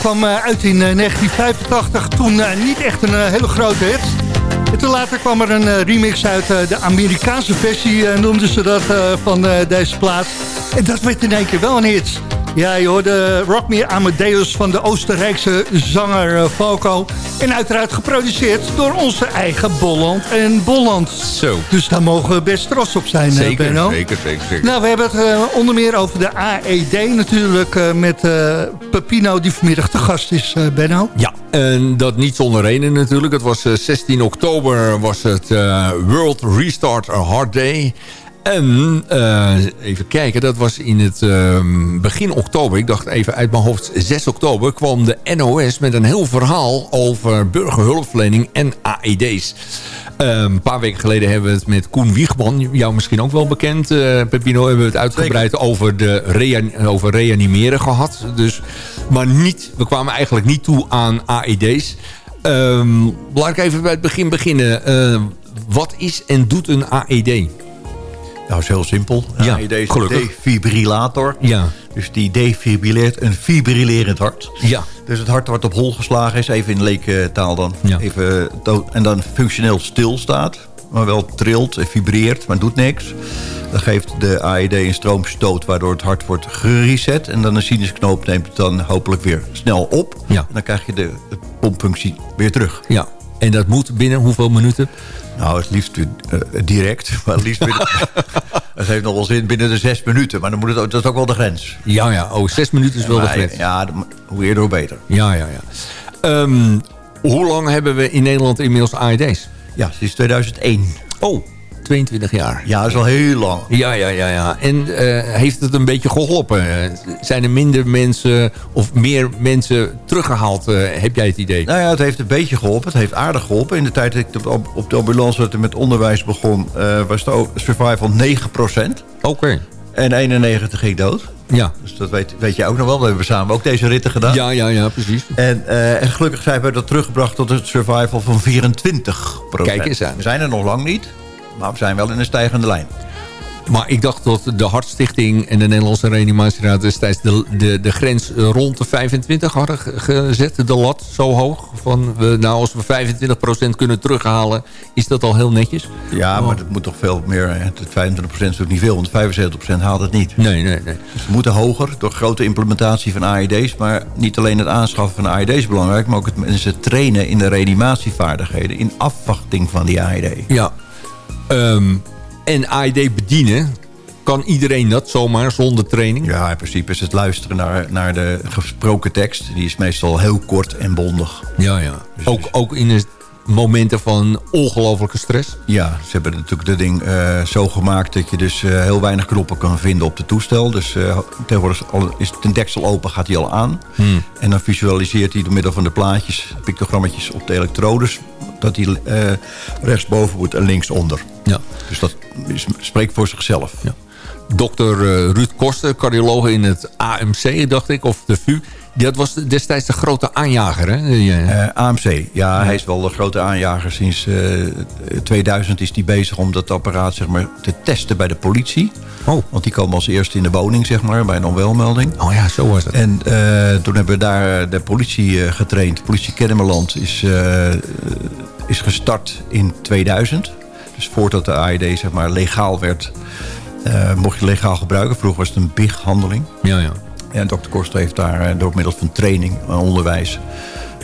kwam eh, uit in eh, 1985. Toen eh, niet echt een eh, hele grote hit. En toen later kwam er een eh, remix uit eh, de Amerikaanse versie, eh, noemden ze dat, eh, van eh, deze plaat. En dat werd in één keer wel een hit. Ja, je hoorde Rock Me Amadeus van de Oostenrijkse zanger Falco. En uiteraard geproduceerd door onze eigen Bolland en Bolland. Zo. Dus daar mogen we best trots op zijn, zeker, Benno. Zeker, zeker, zeker. Nou, we hebben het uh, onder meer over de AED natuurlijk... Uh, met Pepino die vanmiddag te gast is, Benno. Ja, en dat niet zonder reden natuurlijk. Het was 16 oktober was het World Restart a Hard Day... En uh, even kijken, dat was in het uh, begin oktober. Ik dacht even uit mijn hoofd 6 oktober kwam de NOS met een heel verhaal over burgerhulpverlening en AED's. Uh, een paar weken geleden hebben we het met Koen Wiegman, jou misschien ook wel bekend. Uh, Pepino hebben we het uitgebreid over, de over reanimeren gehad. Dus, maar niet, we kwamen eigenlijk niet toe aan AED's. Um, laat ik even bij het begin beginnen. Wat is en doet een AED? Nou, is heel simpel. Ja, AED is gelukkig. een defibrillator. Ja. Dus die defibrilleert een fibrillerend hart. Ja. Dus het hart wat op hol geslagen is, even in leektaal dan. Ja. Even dood, en dan functioneel stilstaat. Maar wel trilt en vibreert, maar doet niks. Dan geeft de AED een stroomstoot waardoor het hart wordt gereset. En dan een sinusknoop neemt het dan hopelijk weer snel op. Ja. En dan krijg je de, de pompfunctie weer terug. Ja. En dat moet binnen hoeveel minuten? Nou, het liefst uh, direct. Maar het liefst binnen... het heeft nog wel zin binnen de zes minuten. Maar dan moet het, ook- dat is ook wel de grens. Ja, ja. Oh, zes minuten is wel de grens. Ja, hoe eerder hoe beter. Ja, ja, ja. Ehm, hoe lang hebben we in Nederland inmiddels AED's? Ja, sinds 2001. Oh, 22 jaar. Ja, dat is al heel lang. Ja, ja, ja. ja. En eh, heeft het een beetje geholpen? Eh, Zijn er minder mensen of meer mensen teruggehaald? eh, heb jij het idee? Nou ja, het heeft een beetje geholpen. Het heeft aardig geholpen. In de tijd dat ik op, op de ambulance met onderwijs begon... eh, was de survival 9%. Oké. En 91 ging dood. Ja. Dus dat weet, weet je ook nog wel. We hebben samen ook deze ritten gedaan. Ja, ja, ja, precies. En, en gelukkig zijn we dat teruggebracht tot een survival van 24% Kijk eens aan. We zijn er nog lang niet, maar we zijn wel in een stijgende lijn. Maar ik dacht dat de Hartstichting en de Nederlandse Reanimatieraad destijds de, de, de grens rond de 25 hadden ge- gezet. De lat zo hoog. Van, we, nou, als we 25% kunnen terughalen, is dat al heel netjes. Ja, Oh. maar dat moet toch veel meer. hè. Het 25% is ook niet veel, want 75% haalt het niet. Nee, nee, nee. Dus we moeten hoger door grote implementatie van AED's. Maar niet alleen het aanschaffen van AED's is belangrijk... maar ook het mensen trainen in de reanimatievaardigheden... in afwachting van die AED. Ja. Ehm, en AED bedienen, kan iedereen dat zomaar zonder training? Ja, in principe is het luisteren naar, naar de gesproken tekst. Die is meestal heel kort en bondig. Ja, ja. Ook, ook in de momenten van ongelofelijke stress? Ja, ze hebben natuurlijk de ding eh, zo gemaakt dat je dus eh, heel weinig knoppen kan vinden op het toestel. Dus eh, tegenwoordig is is de deksel open, gaat hij al aan. Hmm. En dan visualiseert hij door middel van de plaatjes, pictogrammetjes op de elektrodes... dat hij rechtsboven moet en linksonder. Ja. Dus dat is- spreekt voor zichzelf. Ja. Dokter Ruud Koster, cardioloog in het AMC, dacht ik, of de VU. Dat was destijds de grote aanjager, hè? Ja. Eh, AMC, ja, hij is wel de grote aanjager. Sinds eh, 2000 is hij bezig om dat apparaat zeg maar, te testen bij de politie. Oh. Want die komen als eerste in de woning, zeg maar, bij een onwelmelding. Oh ja, zo was het. En eh, toen hebben we daar eh, de politie eh, getraind. Politie Kennemerland is, eh, is gestart in 2000. Dus voordat de AED zeg maar, legaal werd, eh, mocht je legaal gebruiken. Vroeger was het een big-handeling. Ja, ja. En dokter Koster heeft daar eh, door middel van training en onderwijs...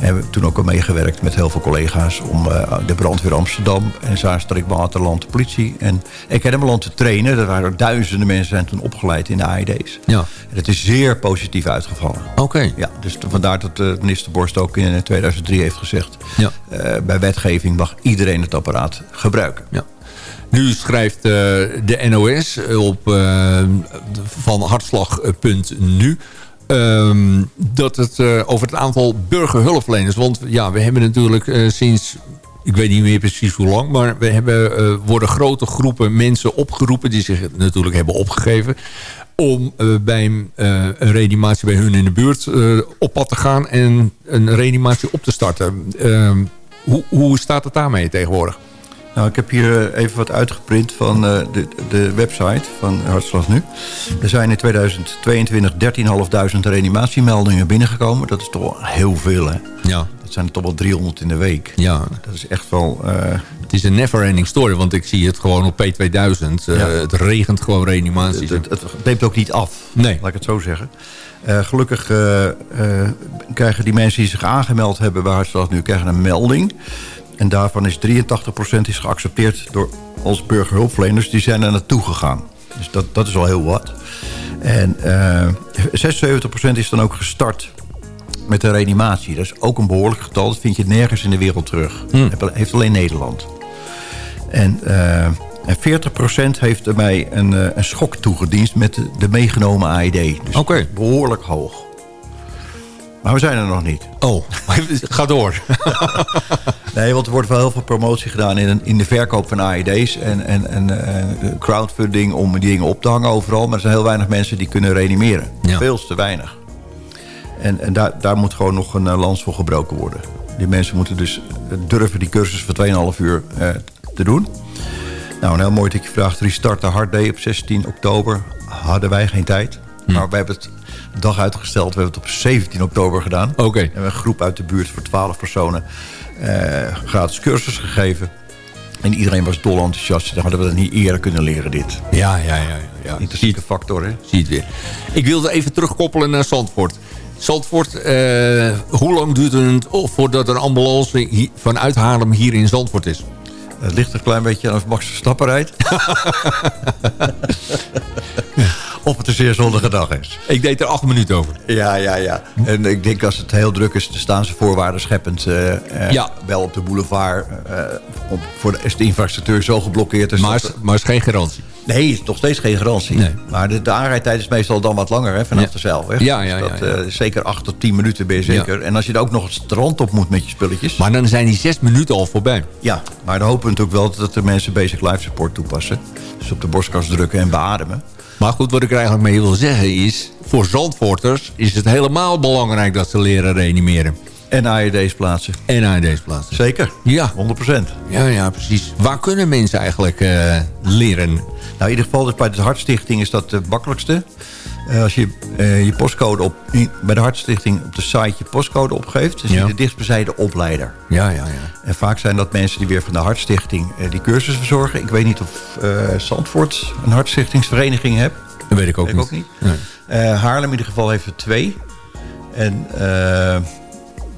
hebben we toen ook al meegewerkt met heel veel collega's... om eh, de brandweer Amsterdam en Zaanstreek Waterland, de politie... en, en Kennemerland te trainen. Er waren duizenden mensen zijn toen opgeleid in de AED's. Ja. En het is zeer positief uitgevallen. Oké. Ja, dus vandaar dat de minister Borst ook in 2003 heeft gezegd... Ja. eh, bij wetgeving mag iedereen het apparaat gebruiken. Ja. Nu schrijft eh, de NOS op eh, van hartslag.nu... ehm, dat het eh, over het aantal burgerhulpverleners... want ja, we hebben natuurlijk sinds... Ik weet niet meer precies hoe lang, maar we hebben, worden grote groepen mensen opgeroepen... die zich natuurlijk hebben opgegeven om bij een reanimatie bij hun in de buurt op pad te gaan... en een reanimatie op te starten. Ehm, hoe, hoe staat het daarmee tegenwoordig? Nou, ik heb hier eh, even wat uitgeprint van eh, de, de website van Hartslag Nu. Er zijn in 2022 13.500 reanimatiemeldingen binnengekomen. Dat is toch wel heel veel, hè? Ja. Dat zijn er toch wel 300 in de week. Ja. Dat is echt wel... eh, Het is een never-ending story, want ik zie het gewoon op P2000. eh, Ja. Het regent gewoon reanimaties. het, het, het neemt ook niet af, Nee. laat ik het zo zeggen. Gelukkig krijgen die mensen die zich aangemeld hebben bij Hartslag nu krijgen een melding. En daarvan is 83% is geaccepteerd door ons burgerhulpverleners. Die zijn er naartoe gegaan. Dus dat, dat is al heel wat. En eh 76% is dan ook gestart met de reanimatie. Dat is ook een behoorlijk getal. Dat vind je nergens in de wereld terug. Heeft- Heeft alleen Nederland. En, eh en 40% heeft erbij een, eh, een schok toegediend met de, de meegenomen AED. Dus Oké. behoorlijk hoog. Maar we zijn er nog niet. Oh, ga door. Nee, want er wordt wel heel veel promotie gedaan in, in de verkoop van AED's. En, en, en eh, crowdfunding om die dingen op te hangen overal. Maar er zijn heel weinig mensen die kunnen reanimeren. Ja. Veel te weinig. En, en daar, daar moet gewoon nog een eh, lans voor gebroken worden. Die mensen moeten dus durven die cursus van 2,5 uur eh, te doen. Nou, een heel mooi dat je vraagt. Restart de Hard Day op 16 oktober. Hadden wij geen tijd. Maar we hebben het dag uitgesteld. We hebben het op 17 oktober gedaan. Oké. We hebben een groep uit de buurt voor 12 personen eh, gratis cursus gegeven. En iedereen was dol enthousiast. Dan hadden we dat niet eerder kunnen leren, dit. Ja, ja, ja. ja. Intrinsieke factor, hè? Zie het weer. Ik wilde even terugkoppelen naar Zandvoort. Zandvoort, eh, hoe lang duurt het voordat een ambulance vanuit Haarlem hier in Zandvoort is? Het ligt een klein beetje aan of Max Verstappen rijdt. of het een zeer zonnige dag is. Ik deed er acht minuten over. Ja, ja, ja. En ik denk als het heel druk is, dan staan ze voorwaarden scheppend. eh, eh, Ja. Wel op de boulevard. eh, om, voor de, is de infrastructuur zo geblokkeerd. is Maar dat- is, maar is geen garantie. Nee, is nog steeds geen garantie. Nee. Maar de, de aanrijdtijd is meestal dan wat langer hè, vanaf Ja. de zeilweg. Ja, ja, Dus dat, ja, ja. eh, zeker 8 tot 10 minuten ben je zeker. En als je er ook nog het strand op moet met je spulletjes. Maar dan zijn die zes minuten al voorbij. Ja, maar dan hopen we natuurlijk wel dat de mensen basic life support toepassen. Dus op de borstkas drukken en beademen. Maar goed, wat ik er eigenlijk mee wil zeggen is... voor Zandvoorters is het helemaal belangrijk dat ze leren reanimeren. En AED's plaatsen. En AED's plaatsen. Zeker, Ja, 100%. ja, ja, precies. Waar kunnen mensen eigenlijk eh, leren? Nou, in ieder geval dus bij de Hartstichting is dat het makkelijkste. Eh, als je eh, je postcode op, bij de Hartstichting op de site je postcode opgeeft... dan zie je Ja. de dichtstbijzijde opleider. Ja, ja, ja. En vaak zijn dat mensen die weer van de Hartstichting eh, die cursus verzorgen. Ik weet niet of eh Zandvoort een hartstichtingsvereniging heeft. Dat weet ik ook Weet ik niet. ook niet. Nee. Haarlem in ieder geval heeft er twee. En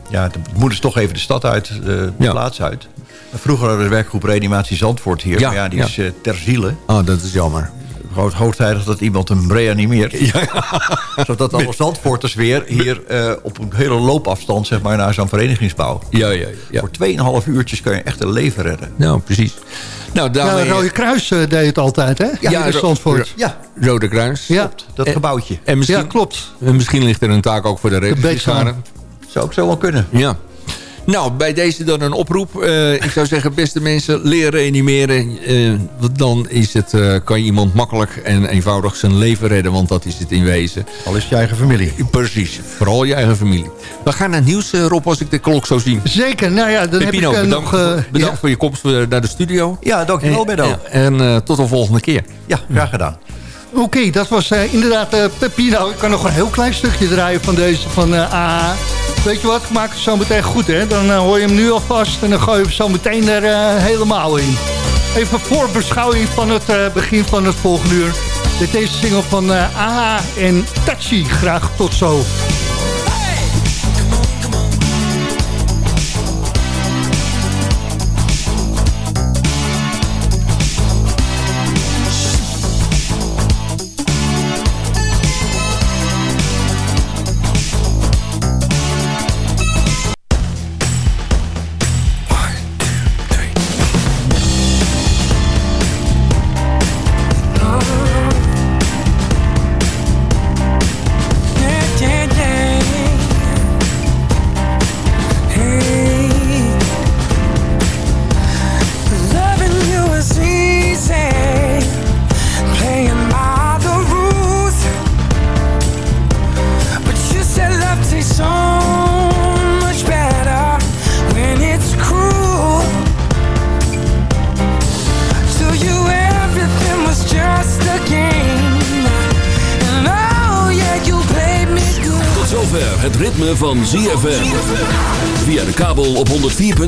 ja, de moet dus toch even de stad uit, de Ja. plaats uit. Vroeger hadden we de werkgroep Reanimatie Zandvoort hier. Ja, maar ja, die ja. is ter ziele. Oh, dat is jammer. Groot hoogtijdig dat iemand hem reanimeert. Zodat alle Zandvoorters weer hier eh, op een hele loopafstand zeg maar, naar zo'n verenigingsbouw. Ja, ja, ja. Voor 2,5 uurtjes kan je echt een leven redden. Nou, precies. Nou, Ja, daarmee... Rode Kruis eh, deed het altijd, hè? Ja, in Ro- Zandvoort. Ja, Rode Kruis. Ja, dat En- gebouwtje. En misschien, ja, klopt. en misschien ligt er een taak ook voor de reddingsbrigade. Zou ook zo wel kunnen. Ja. Nou, bij deze dan een oproep. Eh, ik zou zeggen, beste mensen, leren reanimeren. Want dan is het, eh, kan je iemand makkelijk en eenvoudig zijn leven redden. Want dat is het in wezen. Al is je eigen familie. Precies, vooral je eigen familie. We gaan naar het nieuws, Rob, als ik de klok zo zie. Zeker. Nou ja, dan Pepino, heb ik bedankt, nog... voor, bedankt ja. voor je komst naar de studio. Ja, dankjewel En, Benno. en eh, tot de volgende keer. Ja, graag gedaan. Oké, dat was eh, inderdaad eh, Pepino. Ik kan nog een heel klein stukje draaien van deze van eh AH. Weet je wat, maak het zo meteen goed, hè? Dan hoor je hem nu alvast en dan gooi je hem zo meteen er helemaal in. Even voorbeschouwing van het begin van het volgende uur. Dit deze single van AH en Tachi. Graag tot zo.